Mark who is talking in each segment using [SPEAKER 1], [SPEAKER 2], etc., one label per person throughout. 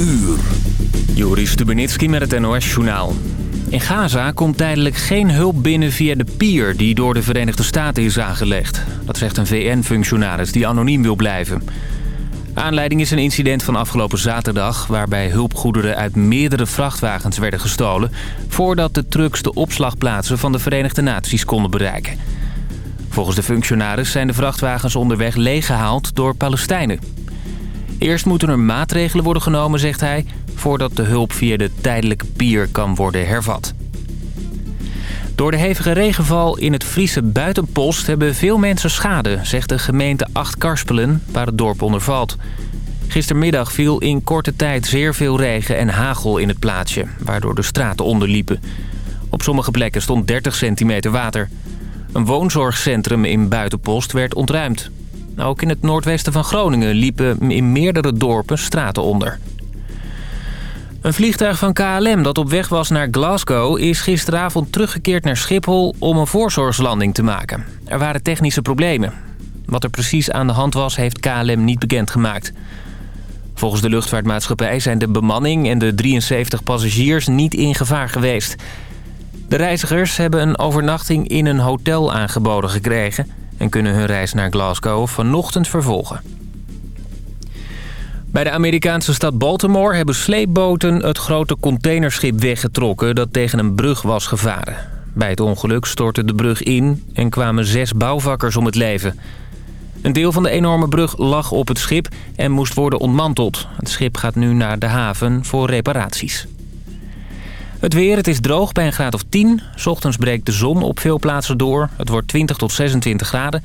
[SPEAKER 1] uur.
[SPEAKER 2] Joris Stubenitski met het NOS-journaal. In Gaza komt tijdelijk geen hulp binnen via de pier die door de Verenigde Staten is aangelegd. Dat zegt een VN-functionaris die anoniem wil blijven. Aanleiding is een incident van afgelopen zaterdag... waarbij hulpgoederen uit meerdere vrachtwagens werden gestolen... voordat de trucks de opslagplaatsen van de Verenigde Naties konden bereiken. Volgens de functionaris zijn de vrachtwagens onderweg leeggehaald door Palestijnen. Eerst moeten er maatregelen worden genomen, zegt hij... voordat de hulp via de tijdelijke pier kan worden hervat. Door de hevige regenval in het Friese Buitenpost hebben veel mensen schade... zegt de gemeente Acht-Karspelen, waar het dorp onder valt. Gistermiddag viel in korte tijd zeer veel regen en hagel in het plaatsje... waardoor de straten onderliepen. Op sommige plekken stond 30 centimeter water. Een woonzorgcentrum in Buitenpost werd ontruimd. Ook in het noordwesten van Groningen liepen in meerdere dorpen straten onder. Een vliegtuig van KLM dat op weg was naar Glasgow... is gisteravond teruggekeerd naar Schiphol om een voorzorgslanding te maken. Er waren technische problemen. Wat er precies aan de hand was, heeft KLM niet bekendgemaakt. Volgens de luchtvaartmaatschappij zijn de bemanning en de 73 passagiers niet in gevaar geweest. De reizigers hebben een overnachting in een hotel aangeboden gekregen... en kunnen hun reis naar Glasgow vanochtend vervolgen. Bij de Amerikaanse stad Baltimore hebben sleepboten het grote containerschip weggetrokken dat tegen een brug was gevaren. Bij het ongeluk stortte de brug in en kwamen zes bouwvakkers om het leven. Een deel van de enorme brug lag op het schip en moest worden ontmanteld. Het schip gaat nu naar de haven voor reparaties. Het weer, het is droog bij een graad of 10. Ochtends breekt de zon op veel plaatsen door. Het wordt 20 tot 26 graden.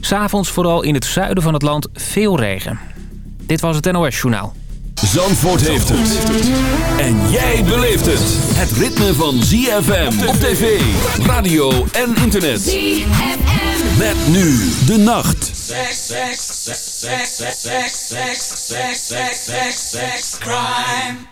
[SPEAKER 2] S'avonds vooral in het zuiden van het land veel regen. Dit was het NOS Journaal.
[SPEAKER 1] Zandvoort heeft het. En jij beleeft het. Het ritme van ZFM op tv, radio en internet.
[SPEAKER 3] ZFM.
[SPEAKER 1] Met nu de nacht.
[SPEAKER 4] Sex, sex, sex, sex, sex, sex, sex, sex, sex, sex, sex, crime,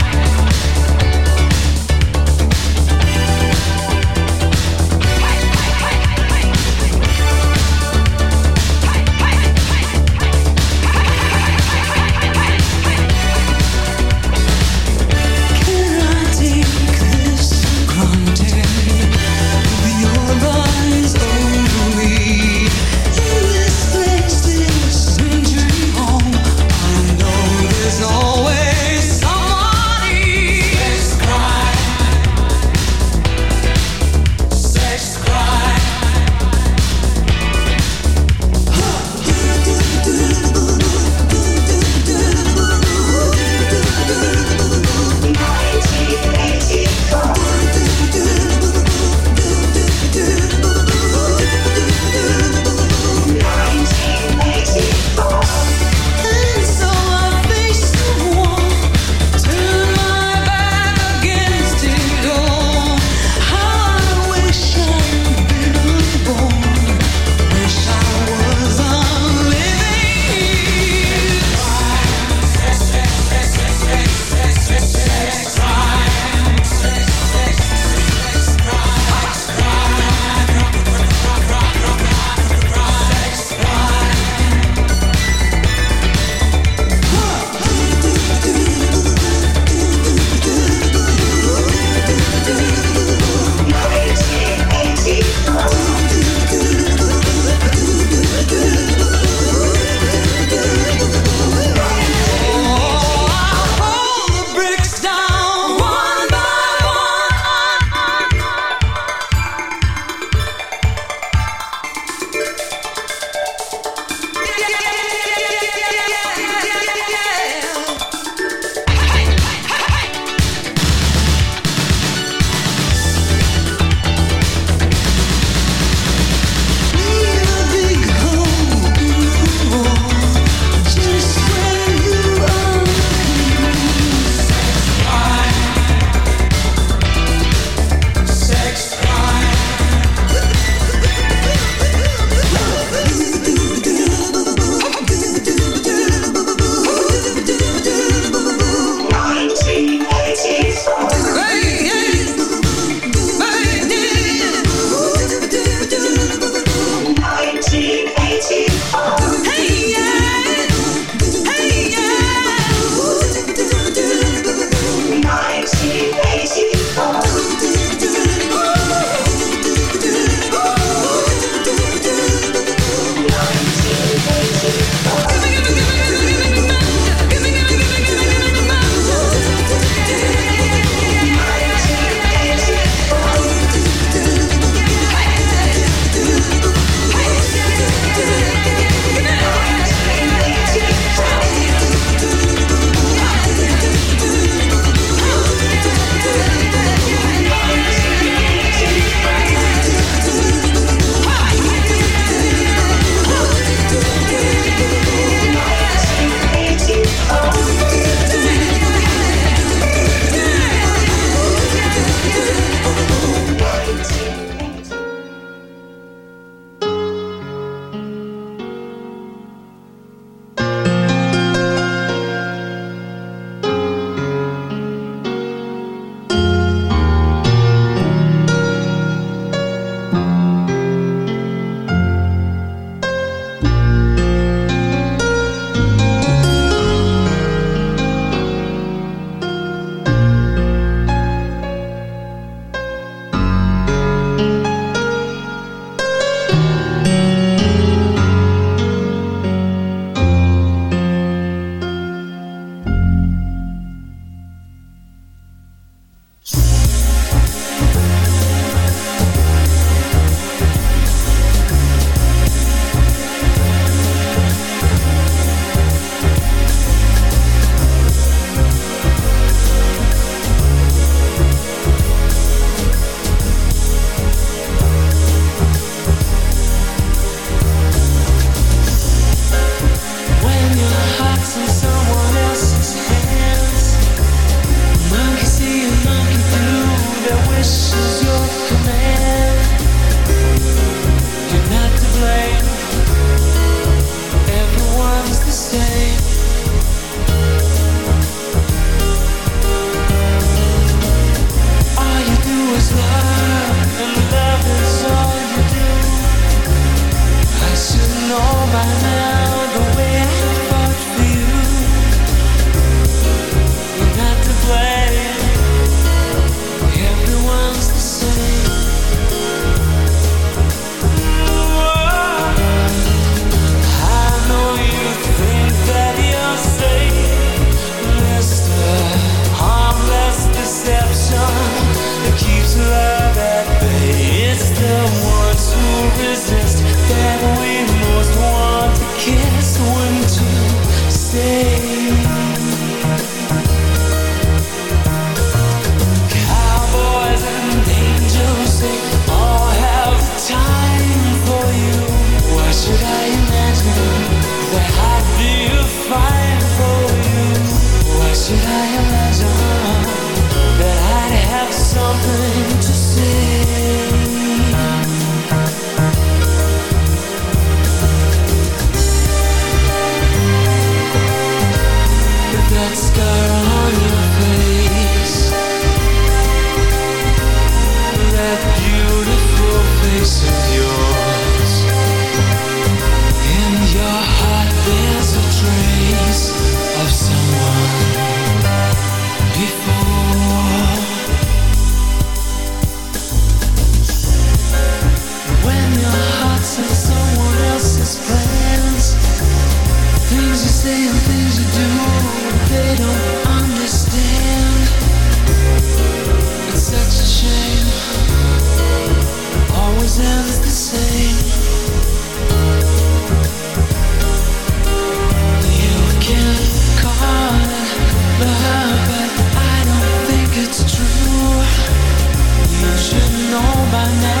[SPEAKER 5] by now.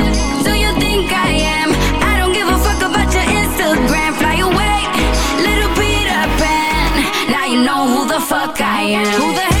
[SPEAKER 6] who the